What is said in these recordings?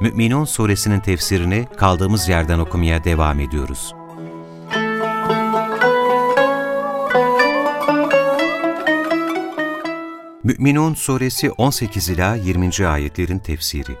Mü'minun suresinin tefsirini kaldığımız yerden okumaya devam ediyoruz. Mü'minun suresi 18 ila 20. ayetlerin tefsiri.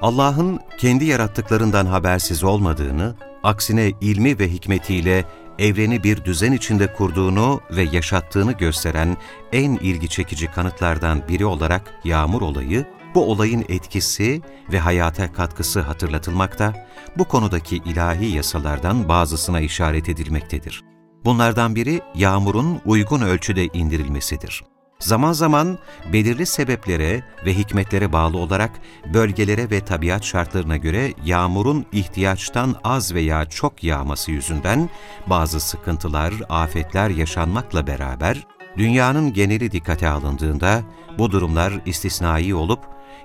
Allah'ın kendi yarattıklarından habersiz olmadığını, aksine ilmi ve hikmetiyle evreni bir düzen içinde kurduğunu ve yaşattığını gösteren en ilgi çekici kanıtlardan biri olarak yağmur olayı, bu olayın etkisi ve hayata katkısı hatırlatılmakta, bu konudaki ilahi yasalardan bazısına işaret edilmektedir. Bunlardan biri yağmurun uygun ölçüde indirilmesidir. Zaman zaman belirli sebeplere ve hikmetlere bağlı olarak bölgelere ve tabiat şartlarına göre yağmurun ihtiyaçtan az veya çok yağması yüzünden bazı sıkıntılar, afetler yaşanmakla beraber dünyanın geneli dikkate alındığında bu durumlar istisnai olup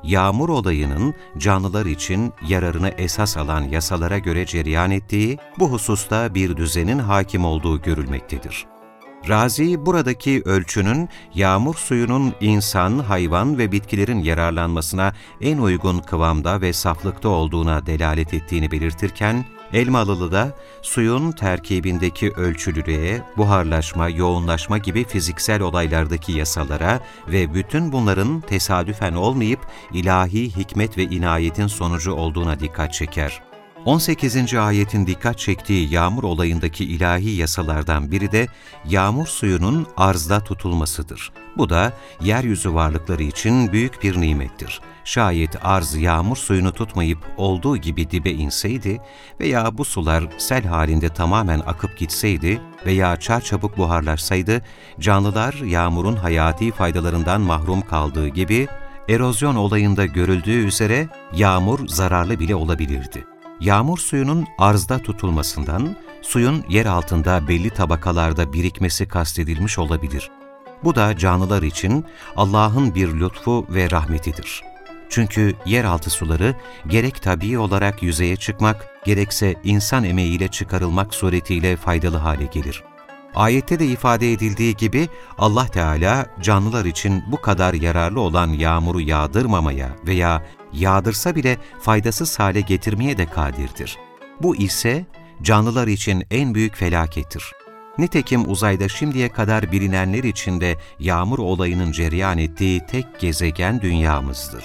yağmur olayının canlılar için yararını esas alan yasalara göre cereyan ettiği, bu hususta bir düzenin hakim olduğu görülmektedir. Razi buradaki ölçünün yağmur suyunun insan, hayvan ve bitkilerin yararlanmasına en uygun kıvamda ve saflıkta olduğuna delalet ettiğini belirtirken, Elmalılı da suyun terkibindeki ölçülülüğe, buharlaşma, yoğunlaşma gibi fiziksel olaylardaki yasalara ve bütün bunların tesadüfen olmayıp ilahi hikmet ve inayetin sonucu olduğuna dikkat çeker. 18. ayetin dikkat çektiği yağmur olayındaki ilahi yasalardan biri de yağmur suyunun arzda tutulmasıdır. Bu da yeryüzü varlıkları için büyük bir nimettir. Şayet arz yağmur suyunu tutmayıp olduğu gibi dibe inseydi veya bu sular sel halinde tamamen akıp gitseydi veya çarçabuk buharlaşsaydı, canlılar yağmurun hayati faydalarından mahrum kaldığı gibi, erozyon olayında görüldüğü üzere yağmur zararlı bile olabilirdi. Yağmur suyunun arzda tutulmasından, suyun yer altında belli tabakalarda birikmesi kastedilmiş olabilir. Bu da canlılar için Allah'ın bir lütfu ve rahmetidir. Çünkü yeraltı suları gerek tabii olarak yüzeye çıkmak, gerekse insan emeğiyle çıkarılmak suretiyle faydalı hale gelir. Ayette de ifade edildiği gibi Allah Teala canlılar için bu kadar yararlı olan yağmuru yağdırmamaya veya yağdırsa bile faydasız hale getirmeye de kadirdir. Bu ise canlılar için en büyük felakettir. Nitekim uzayda şimdiye kadar bilinenler içinde yağmur olayının cereyan ettiği tek gezegen dünyamızdır.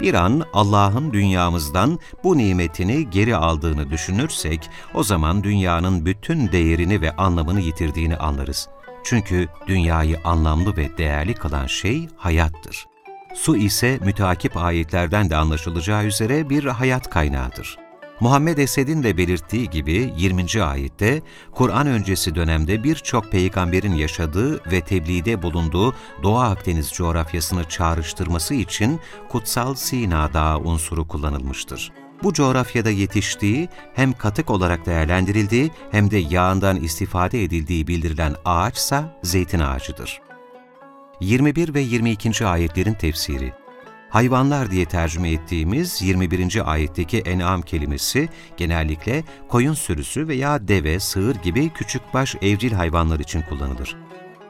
Bir an Allah'ın dünyamızdan bu nimetini geri aldığını düşünürsek, o zaman dünyanın bütün değerini ve anlamını yitirdiğini anlarız. Çünkü dünyayı anlamlı ve değerli kılan şey hayattır. Su ise müteakip ayetlerden de anlaşılacağı üzere bir hayat kaynağıdır. Muhammed Esed'in de belirttiği gibi 20. ayette Kur'an öncesi dönemde birçok peygamberin yaşadığı ve tebliğde bulunduğu Doğu Akdeniz coğrafyasını çağrıştırması için kutsal Sina Dağı unsuru kullanılmıştır. Bu coğrafyada yetiştiği, hem katık olarak değerlendirildiği hem de yağından istifade edildiği bildirilen ağaçsa zeytin ağacıdır. 21 ve 22. ayetlerin tefsiri Hayvanlar diye tercüme ettiğimiz 21. ayetteki en'am kelimesi genellikle koyun sürüsü veya deve, sığır gibi küçükbaş evcil hayvanlar için kullanılır.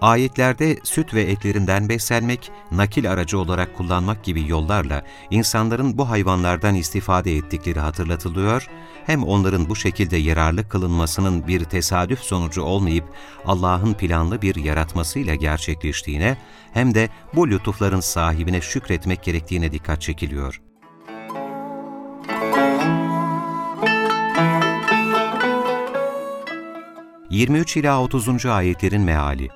Ayetlerde süt ve etlerinden beslenmek, nakil aracı olarak kullanmak gibi yollarla insanların bu hayvanlardan istifade ettikleri hatırlatılıyor, hem onların bu şekilde yararlı kılınmasının bir tesadüf sonucu olmayıp Allah'ın planlı bir yaratmasıyla gerçekleştiğine, hem de bu lütufların sahibine şükretmek gerektiğine dikkat çekiliyor. ...23 ila 30. ayetlerin meali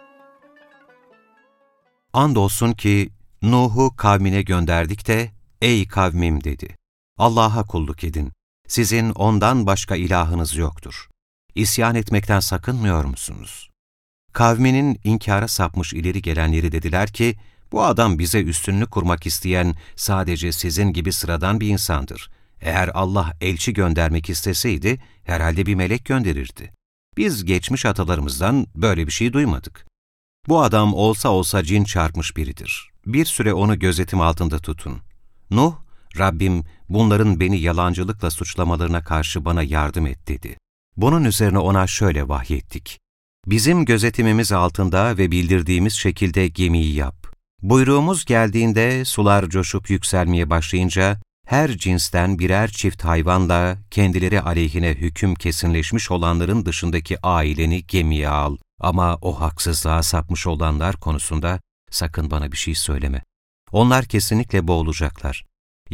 Andolsun ki Nuh'u kavmine gönderdik de, ''Ey kavmim'' dedi. ''Allah'a kulluk edin. Sizin ondan başka ilahınız yoktur. İsyan etmekten sakınmıyor musunuz?'' Kavminin inkara sapmış ileri gelenleri dediler ki, bu adam bize üstünlük kurmak isteyen sadece sizin gibi sıradan bir insandır. Eğer Allah elçi göndermek isteseydi, herhalde bir melek gönderirdi. Biz geçmiş atalarımızdan böyle bir şey duymadık. Bu adam olsa olsa cin çarpmış biridir. Bir süre onu gözetim altında tutun. Nuh, Rabbim bunların beni yalancılıkla suçlamalarına karşı bana yardım et dedi. Bunun üzerine ona şöyle vahyettik. Bizim gözetimimiz altında ve bildirdiğimiz şekilde gemiyi yap. Buyruğumuz geldiğinde sular coşup yükselmeye başlayınca her cinsten birer çift hayvanla kendileri aleyhine hüküm kesinleşmiş olanların dışındaki aileni gemiye al. Ama o haksızlığa sapmış olanlar konusunda sakın bana bir şey söyleme. Onlar kesinlikle boğulacaklar.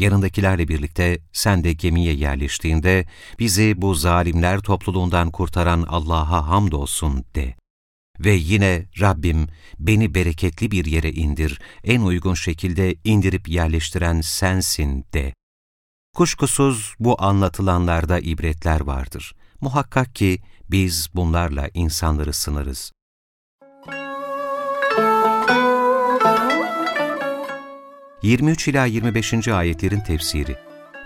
Yanındakilerle birlikte sen de gemiye yerleştiğinde bizi bu zalimler topluluğundan kurtaran Allah'a hamdolsun de. Ve yine Rabbim beni bereketli bir yere indir, en uygun şekilde indirip yerleştiren sensin de. Kuşkusuz bu anlatılanlarda ibretler vardır. Muhakkak ki biz bunlarla insanları sınırız. ...23 ila 25. ayetlerin tefsiri.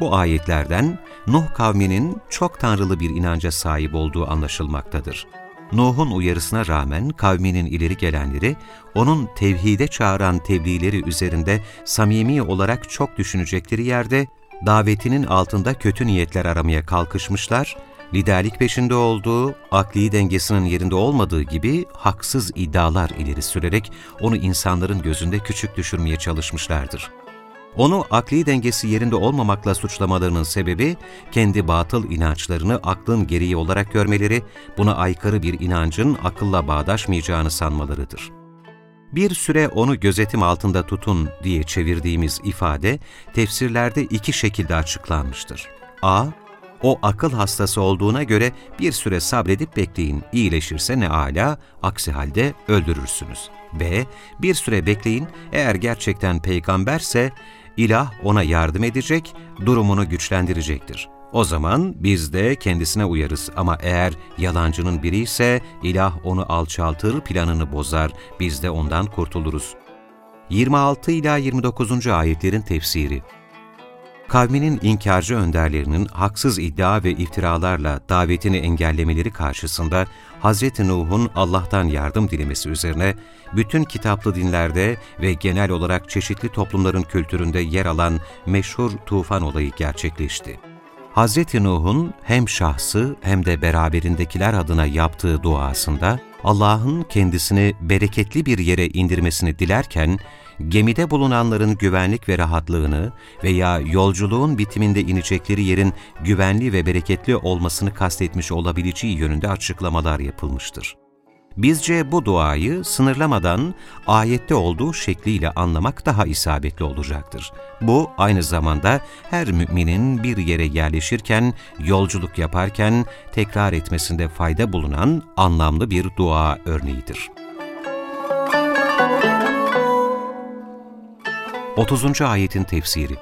Bu ayetlerden Nuh kavminin çok tanrılı bir inanca sahip olduğu anlaşılmaktadır. Nuh'un uyarısına rağmen kavminin ileri gelenleri, onun tevhide çağıran tebliğleri üzerinde samimi olarak çok düşünecekleri yerde, davetinin altında kötü niyetler aramaya kalkışmışlar, liderlik peşinde olduğu, akli dengesinin yerinde olmadığı gibi haksız iddialar ileri sürerek onu insanların gözünde küçük düşürmeye çalışmışlardır. Onu akli dengesi yerinde olmamakla suçlamalarının sebebi, kendi batıl inançlarını aklın gereği olarak görmeleri, buna aykırı bir inancın akılla bağdaşmayacağını sanmalarıdır. Bir süre onu gözetim altında tutun diye çevirdiğimiz ifade, tefsirlerde iki şekilde açıklanmıştır. A. O akıl hastası olduğuna göre bir süre sabredip bekleyin, iyileşirse ne ala, aksi halde öldürürsünüz. B. Bir süre bekleyin, eğer gerçekten peygamberse, İlah ona yardım edecek, durumunu güçlendirecektir. O zaman biz de kendisine uyarız ama eğer yalancının biri ise ilah onu alçaltır, planını bozar, biz de ondan kurtuluruz. 26 ila 29. ayetlerin tefsiri Kavminin inkarcı önderlerinin haksız iddia ve iftiralarla davetini engellemeleri karşısında Hz. Nuh'un Allah'tan yardım dilemesi üzerine bütün kitaplı dinlerde ve genel olarak çeşitli toplumların kültüründe yer alan meşhur tufan olayı gerçekleşti. Hz. Nuh'un hem şahsı hem de beraberindekiler adına yaptığı duasında Allah'ın kendisini bereketli bir yere indirmesini dilerken, gemide bulunanların güvenlik ve rahatlığını veya yolculuğun bitiminde inecekleri yerin güvenli ve bereketli olmasını kastetmiş olabileceği yönünde açıklamalar yapılmıştır. Bizce bu duayı sınırlamadan ayette olduğu şekliyle anlamak daha isabetli olacaktır. Bu aynı zamanda her müminin bir yere yerleşirken, yolculuk yaparken tekrar etmesinde fayda bulunan anlamlı bir dua örneğidir. 30. ayetin tefsiri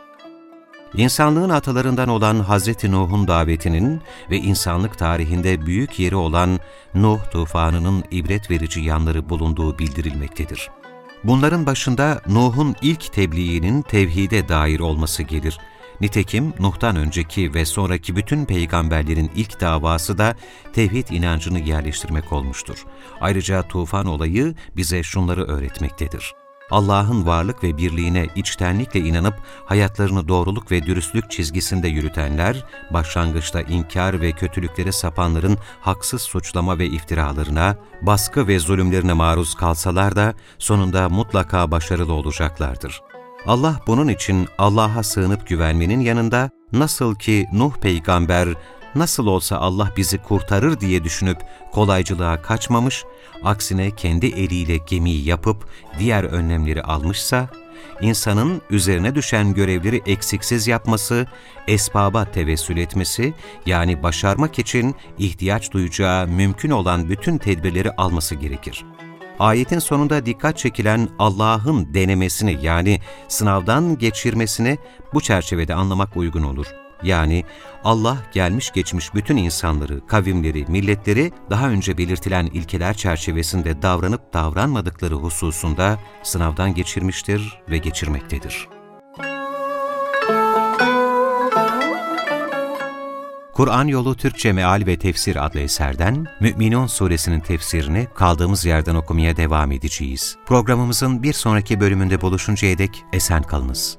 İnsanlığın atalarından olan Hz. Nuh'un davetinin ve insanlık tarihinde büyük yeri olan Nuh tufanının ibret verici yanları bulunduğu bildirilmektedir. Bunların başında Nuh'un ilk tebliğinin tevhide dair olması gelir. Nitekim Nuh'tan önceki ve sonraki bütün peygamberlerin ilk davası da tevhid inancını yerleştirmek olmuştur. Ayrıca tufan olayı bize şunları öğretmektedir. Allah'ın varlık ve birliğine içtenlikle inanıp hayatlarını doğruluk ve dürüstlük çizgisinde yürütenler, başlangıçta inkar ve kötülüklere sapanların haksız suçlama ve iftiralarına, baskı ve zulümlerine maruz kalsalar da sonunda mutlaka başarılı olacaklardır. Allah bunun için Allah'a sığınıp güvenmenin yanında, nasıl ki Nuh peygamber nasıl olsa Allah bizi kurtarır diye düşünüp kolaycılığa kaçmamış, aksine kendi eliyle gemiyi yapıp diğer önlemleri almışsa, insanın üzerine düşen görevleri eksiksiz yapması, esbaba tevessül etmesi, yani başarmak için ihtiyaç duyacağı mümkün olan bütün tedbirleri alması gerekir. Ayetin sonunda dikkat çekilen Allah'ın denemesini yani sınavdan geçirmesini bu çerçevede anlamak uygun olur. Yani Allah gelmiş geçmiş bütün insanları, kavimleri, milletleri daha önce belirtilen ilkeler çerçevesinde davranıp davranmadıkları hususunda sınavdan geçirmiştir ve geçirmektedir. Kur'an Yolu Türkçe Meal ve Tefsir adlı eserden Mü'minun suresinin tefsirini kaldığımız yerden okumaya devam edeceğiz. Programımızın bir sonraki bölümünde buluşuncaya dek esen kalınız.